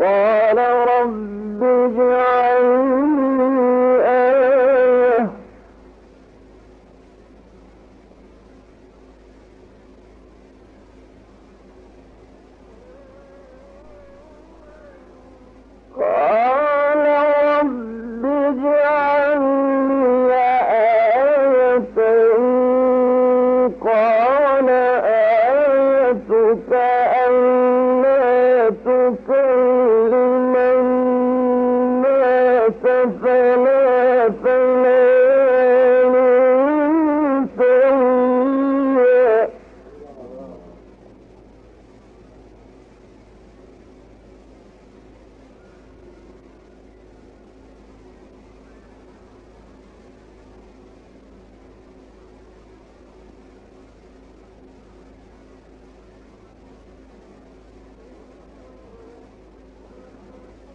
قال رب اجعل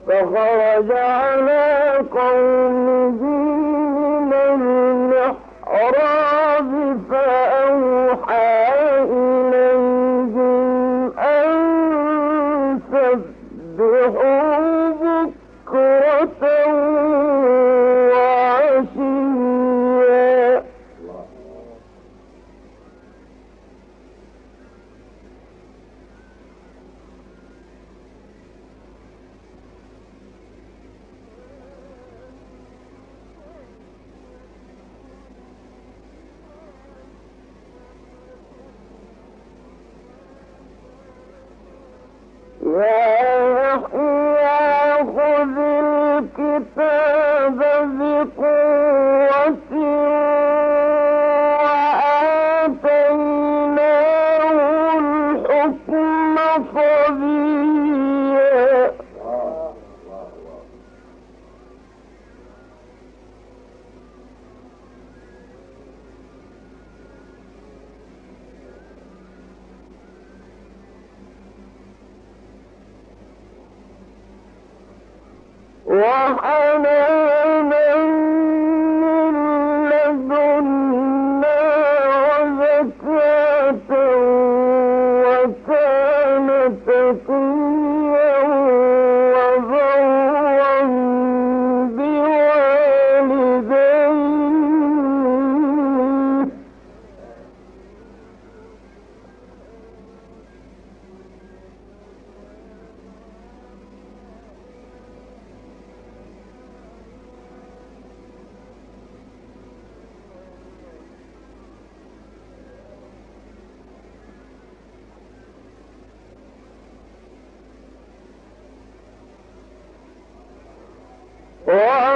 فخرج على قومه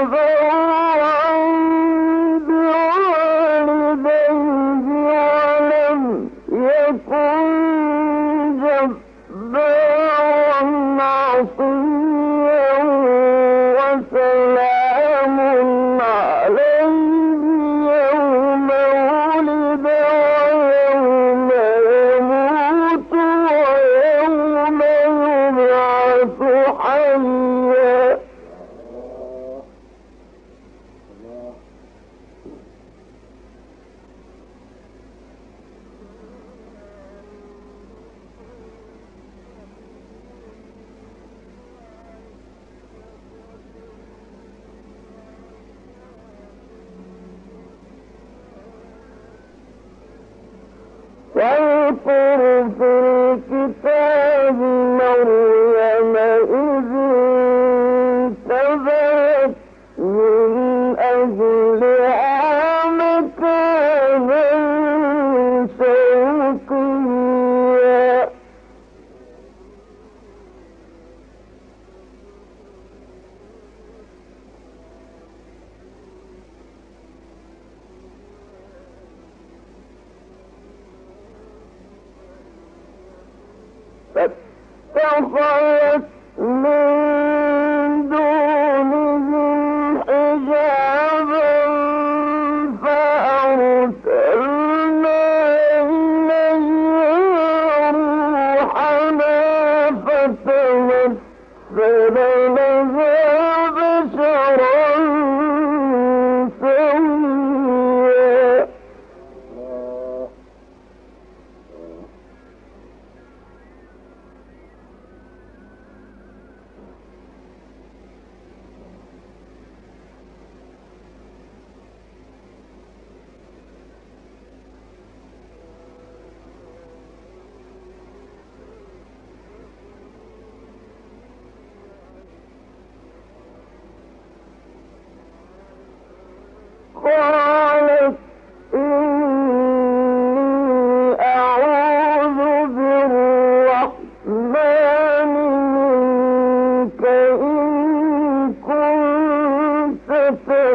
Oh.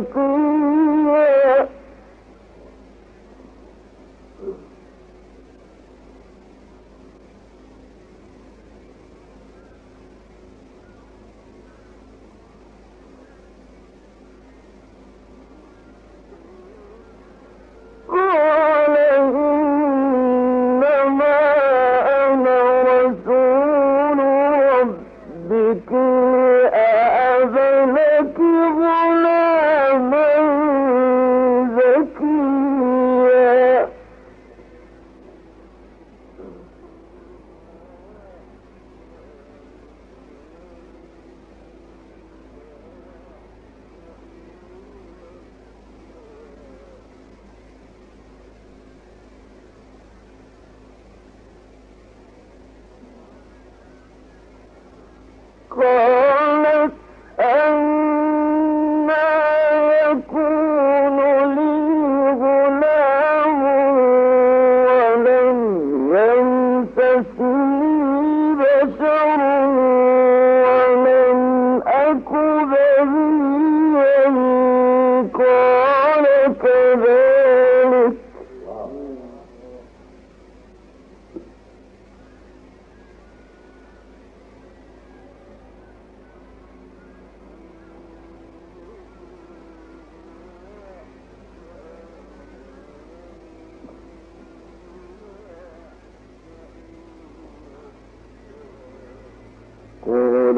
يكون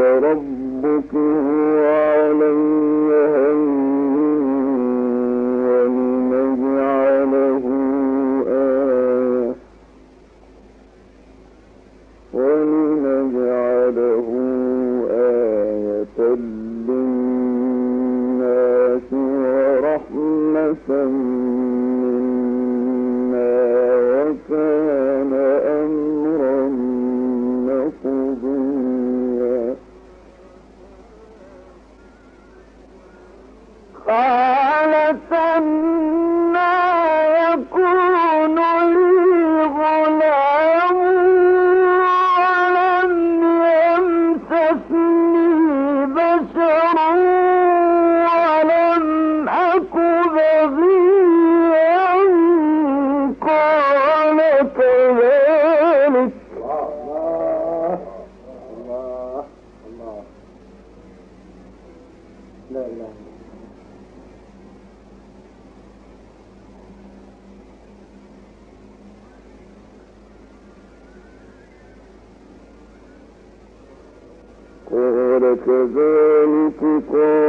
ربك هو علي ولنجعله آية ولنجعله آية للناس ورحمة يقال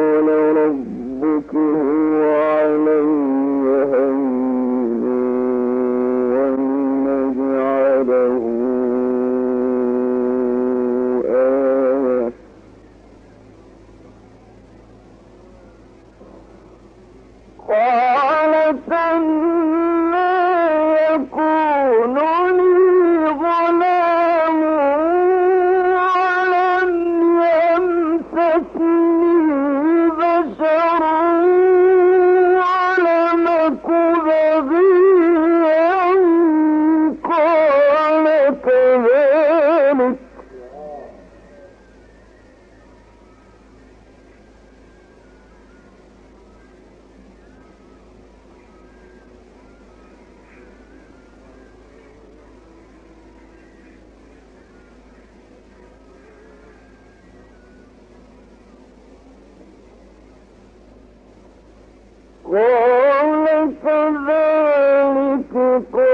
قال كذلك قال